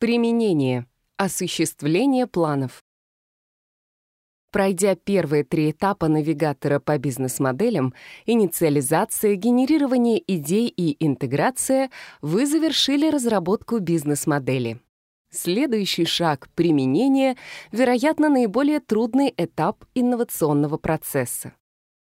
Применение. Осуществление планов. Пройдя первые три этапа навигатора по бизнес-моделям — инициализация, генерирование идей и интеграция — вы завершили разработку бизнес-модели. Следующий шаг — применение — вероятно, наиболее трудный этап инновационного процесса.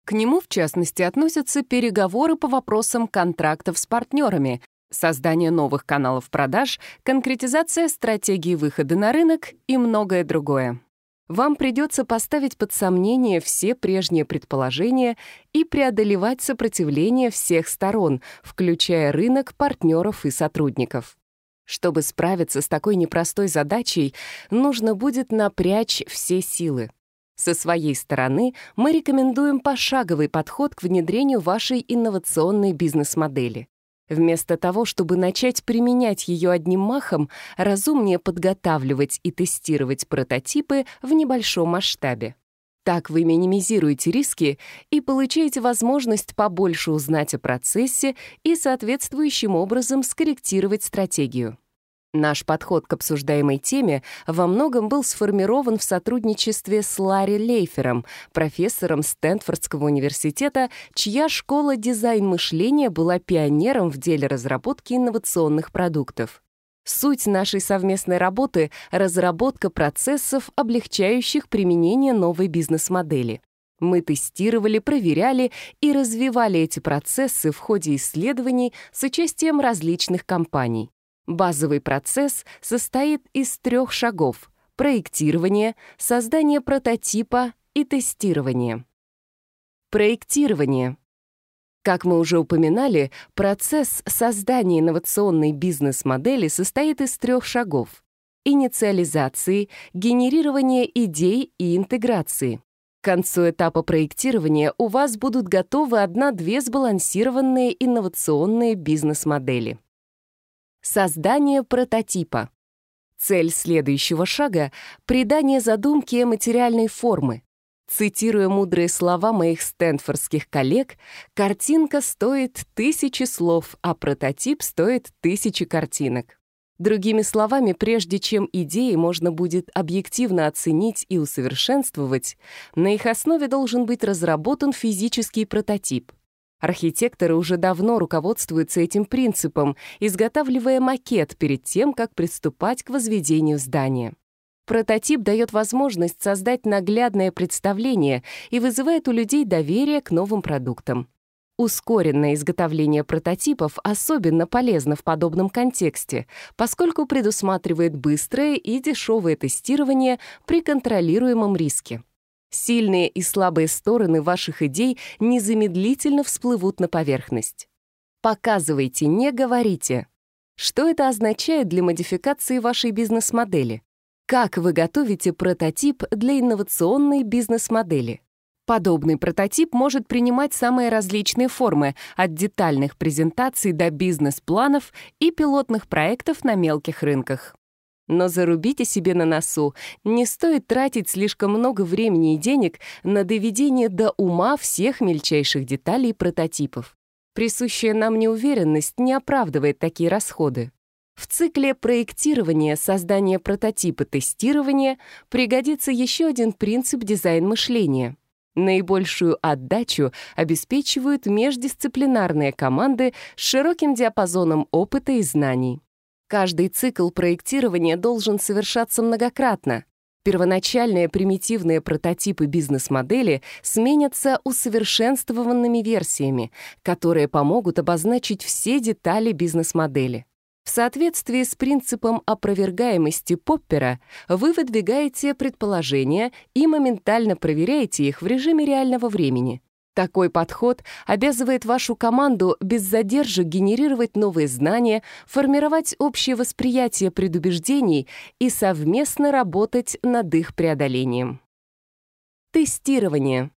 К нему, в частности, относятся переговоры по вопросам контрактов с партнерами, Создание новых каналов продаж, конкретизация стратегии выхода на рынок и многое другое. Вам придется поставить под сомнение все прежние предположения и преодолевать сопротивление всех сторон, включая рынок, партнеров и сотрудников. Чтобы справиться с такой непростой задачей, нужно будет напрячь все силы. Со своей стороны мы рекомендуем пошаговый подход к внедрению вашей инновационной бизнес-модели. Вместо того, чтобы начать применять ее одним махом, разумнее подготавливать и тестировать прототипы в небольшом масштабе. Так вы минимизируете риски и получаете возможность побольше узнать о процессе и соответствующим образом скорректировать стратегию. Наш подход к обсуждаемой теме во многом был сформирован в сотрудничестве с Ларри Лейфером, профессором Стэнфордского университета, чья школа дизайн-мышления была пионером в деле разработки инновационных продуктов. Суть нашей совместной работы — разработка процессов, облегчающих применение новой бизнес-модели. Мы тестировали, проверяли и развивали эти процессы в ходе исследований с участием различных компаний. Базовый процесс состоит из трех шагов — проектирование, создание прототипа и тестирование. Проектирование. Как мы уже упоминали, процесс создания инновационной бизнес-модели состоит из трех шагов — инициализации, генерирования идей и интеграции. К концу этапа проектирования у вас будут готовы одна-две сбалансированные инновационные бизнес-модели. Создание прототипа. Цель следующего шага — придание задумке материальной формы. Цитируя мудрые слова моих стэнфордских коллег, картинка стоит тысячи слов, а прототип стоит тысячи картинок. Другими словами, прежде чем идеи можно будет объективно оценить и усовершенствовать, на их основе должен быть разработан физический прототип — Архитекторы уже давно руководствуются этим принципом, изготавливая макет перед тем, как приступать к возведению здания. Прототип дает возможность создать наглядное представление и вызывает у людей доверие к новым продуктам. Ускоренное изготовление прототипов особенно полезно в подобном контексте, поскольку предусматривает быстрое и дешевое тестирование при контролируемом риске. Сильные и слабые стороны ваших идей незамедлительно всплывут на поверхность. Показывайте, не говорите. Что это означает для модификации вашей бизнес-модели? Как вы готовите прототип для инновационной бизнес-модели? Подобный прототип может принимать самые различные формы, от детальных презентаций до бизнес-планов и пилотных проектов на мелких рынках. Но зарубите себе на носу, не стоит тратить слишком много времени и денег на доведение до ума всех мельчайших деталей прототипов. Присущая нам неуверенность не оправдывает такие расходы. В цикле проектирования, создания прототипа, тестирования пригодится еще один принцип дизайн-мышления. Наибольшую отдачу обеспечивают междисциплинарные команды с широким диапазоном опыта и знаний. Каждый цикл проектирования должен совершаться многократно. Первоначальные примитивные прототипы бизнес-модели сменятся усовершенствованными версиями, которые помогут обозначить все детали бизнес-модели. В соответствии с принципом опровергаемости Поппера вы выдвигаете предположения и моментально проверяете их в режиме реального времени — такой подход обязывает вашу команду без задержек генерировать новые знания, формировать общее восприятие предубеждений и совместно работать над их преодолением. Тестирование.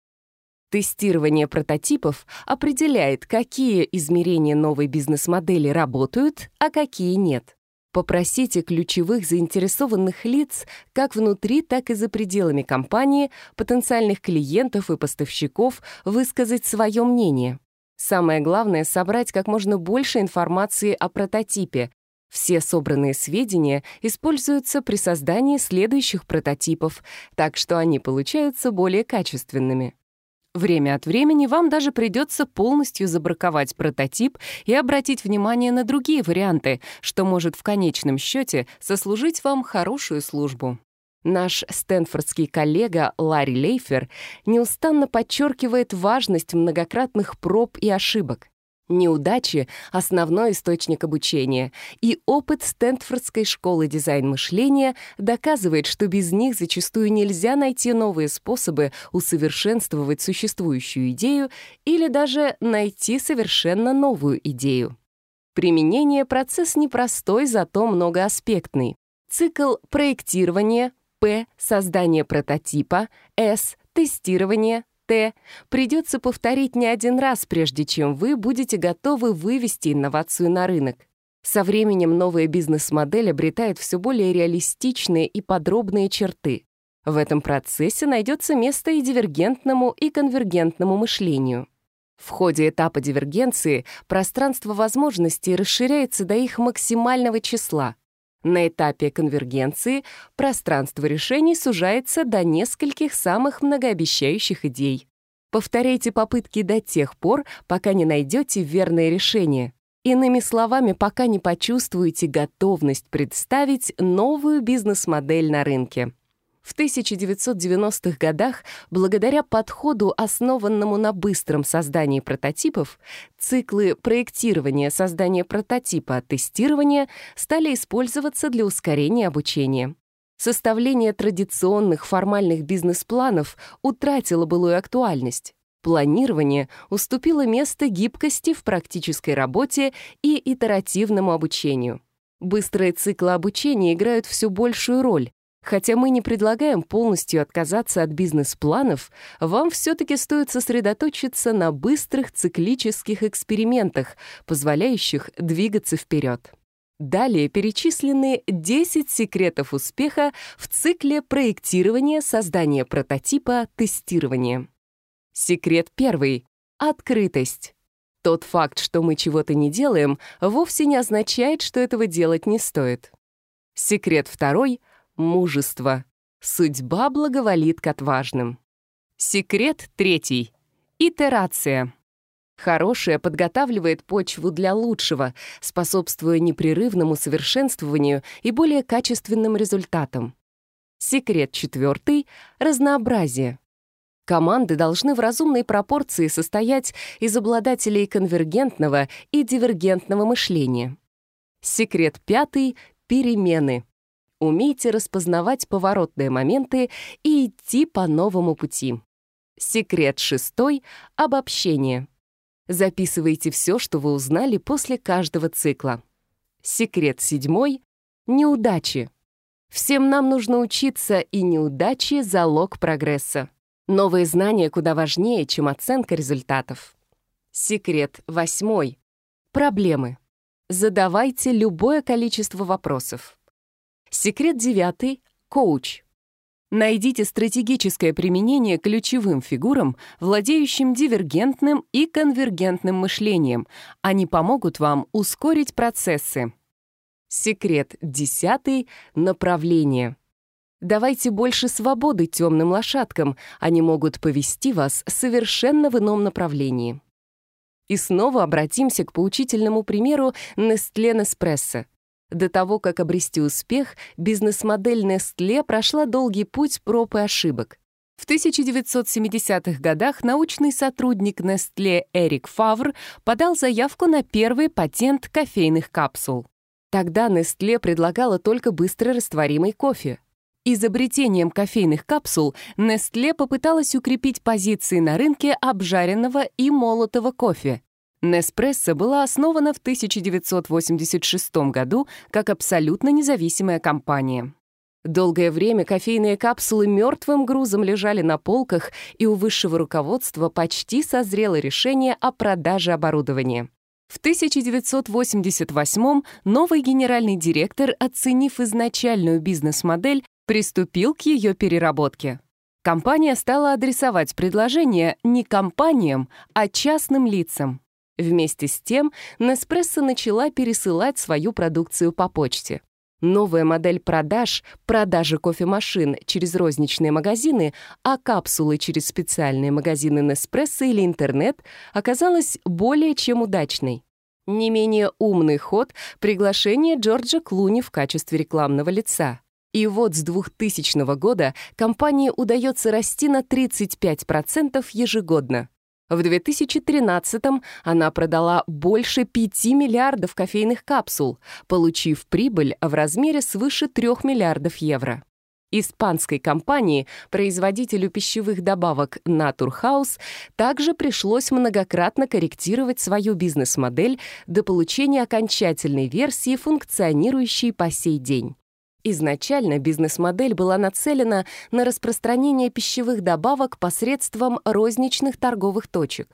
Тестирование прототипов определяет, какие измерения новой бизнес-модели работают, а какие нет. Попросите ключевых заинтересованных лиц, как внутри, так и за пределами компании, потенциальных клиентов и поставщиков высказать свое мнение. Самое главное — собрать как можно больше информации о прототипе. Все собранные сведения используются при создании следующих прототипов, так что они получаются более качественными. Время от времени вам даже придется полностью забраковать прототип и обратить внимание на другие варианты, что может в конечном счете сослужить вам хорошую службу. Наш стэнфордский коллега Ларри Лейфер неустанно подчеркивает важность многократных проб и ошибок неудачи — основной источник обучения, и опыт Стэнфордской школы дизайн-мышления доказывает, что без них зачастую нельзя найти новые способы усовершенствовать существующую идею или даже найти совершенно новую идею. Применение — процесс непростой, зато многоаспектный. Цикл проектирования, П — создание прототипа, С — тестирование, Т придется повторить не один раз, прежде чем вы будете готовы вывести инновацию на рынок. Со временем новая бизнес-модель обретает все более реалистичные и подробные черты. В этом процессе найдется место и дивергентному, и конвергентному мышлению. В ходе этапа дивергенции пространство возможностей расширяется до их максимального числа, на этапе конвергенции пространство решений сужается до нескольких самых многообещающих идей. Повторяйте попытки до тех пор, пока не найдете верное решение. Иными словами, пока не почувствуете готовность представить новую бизнес-модель на рынке. В 1990-х годах, благодаря подходу, основанному на быстром создании прототипов, циклы проектирования, создания прототипа, тестирования стали использоваться для ускорения обучения. Составление традиционных формальных бизнес-планов утратило былую актуальность. Планирование уступило место гибкости в практической работе и итеративному обучению. Быстрые циклы обучения играют все большую роль, Хотя мы не предлагаем полностью отказаться от бизнес-планов, вам все-таки стоит сосредоточиться на быстрых циклических экспериментах, позволяющих двигаться вперед. Далее перечислены 10 секретов успеха в цикле проектирования, создания прототипа, тестирования. Секрет первый — открытость. Тот факт, что мы чего-то не делаем, вовсе не означает, что этого делать не стоит. Секрет второй — мужество. Судьба благоволит к отважным. Секрет третий. Итерация. Хорошее подготавливает почву для лучшего, способствуя непрерывному совершенствованию и более качественным результатам. Секрет четвертый — разнообразие. Команды должны в разумной пропорции состоять из обладателей конвергентного и дивергентного мышления. Секрет пятый — перемены. Умейте распознавать поворотные моменты и идти по новому пути. Секрет шестой — обобщение. Записывайте все, что вы узнали после каждого цикла. Секрет седьмой — неудачи. Всем нам нужно учиться, и неудачи — залог прогресса. Новые знания куда важнее, чем оценка результатов. Секрет восьмой. Проблемы. Задавайте любое количество вопросов. Секрет девятый — коуч. Найдите стратегическое применение ключевым фигурам, владеющим дивергентным и конвергентным мышлением. Они помогут вам ускорить процессы. Секрет десятый — направление. Давайте больше свободы темным лошадкам, они могут повести вас совершенно в ином направлении. И снова обратимся к поучительному примеру Nestlé Nespresso. До того, как обрести успех, бизнес-модель Nestle прошла долгий путь проб и ошибок. В 1970-х годах научный сотрудник Nestle Эрик Фавр подал заявку на первый патент кофейных капсул. Тогда Nestle предлагала только быстро растворимый кофе. Изобретением кофейных капсул Nestle попыталась укрепить позиции на рынке обжаренного и молотого кофе. Неспрессо была основана в 1986 году как абсолютно независимая компания. Долгое время кофейные капсулы мертвым грузом лежали на полках, и у высшего руководства почти созрело решение о продаже оборудования. В 1988 новый генеральный директор, оценив изначальную бизнес-модель, приступил к ее переработке. Компания стала адресовать предложения не компаниям, а частным лицам. Вместе с тем Неспрессо начала пересылать свою продукцию по почте. Новая модель продаж, продажи кофемашин через розничные магазины, а капсулы через специальные магазины Неспрессо или интернет оказалась более чем удачной. Не менее умный ход — приглашение Джорджа Клуни в качестве рекламного лица. И вот с 2000 года компании удается расти на 35% ежегодно. В 2013-м она продала больше 5 миллиардов кофейных капсул, получив прибыль в размере свыше 3 миллиардов евро. Испанской компании, производителю пищевых добавок Naturhaus, также пришлось многократно корректировать свою бизнес-модель до получения окончательной версии, функционирующей по сей день. Изначально бизнес-модель была нацелена на распространение пищевых добавок посредством розничных торговых точек.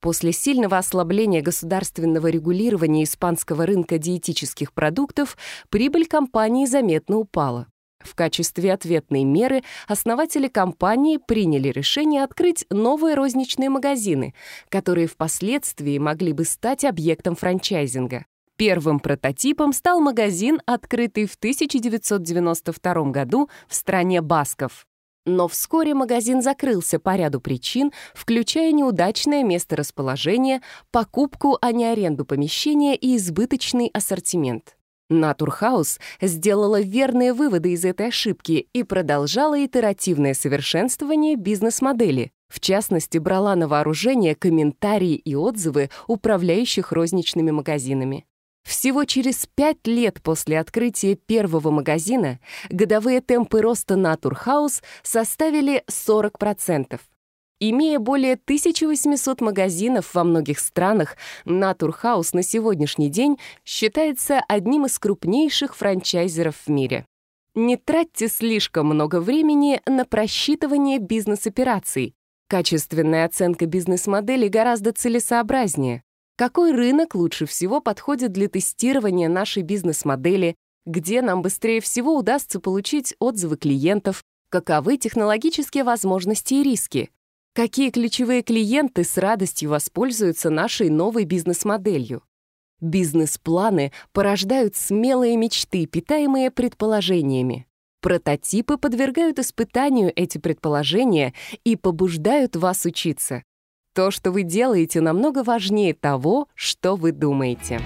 После сильного ослабления государственного регулирования испанского рынка диетических продуктов прибыль компании заметно упала. В качестве ответной меры основатели компании приняли решение открыть новые розничные магазины, которые впоследствии могли бы стать объектом франчайзинга. Первым прототипом стал магазин, открытый в 1992 году в стране басков. Но вскоре магазин закрылся по ряду причин, включая неудачное место расположения, покупку, а не аренду помещения и избыточный ассортимент. Натурхаус сделала верные выводы из этой ошибки и продолжала итеративное совершенствование бизнес-модели. В частности, брала на вооружение комментарии и отзывы управляющих розничными магазинами. Всего через пять лет после открытия первого магазина годовые темпы роста Натурхаус составили 40%. Имея более 1800 магазинов во многих странах, Натурхаус на сегодняшний день считается одним из крупнейших франчайзеров в мире. Не тратьте слишком много времени на просчитывание бизнес-операций. Качественная оценка бизнес-модели гораздо целесообразнее. Какой рынок лучше всего подходит для тестирования нашей бизнес-модели? Где нам быстрее всего удастся получить отзывы клиентов? Каковы технологические возможности и риски? Какие ключевые клиенты с радостью воспользуются нашей новой бизнес-моделью? Бизнес-планы порождают смелые мечты, питаемые предположениями. Прототипы подвергают испытанию эти предположения и побуждают вас учиться. То, что вы делаете, намного важнее того, что вы думаете.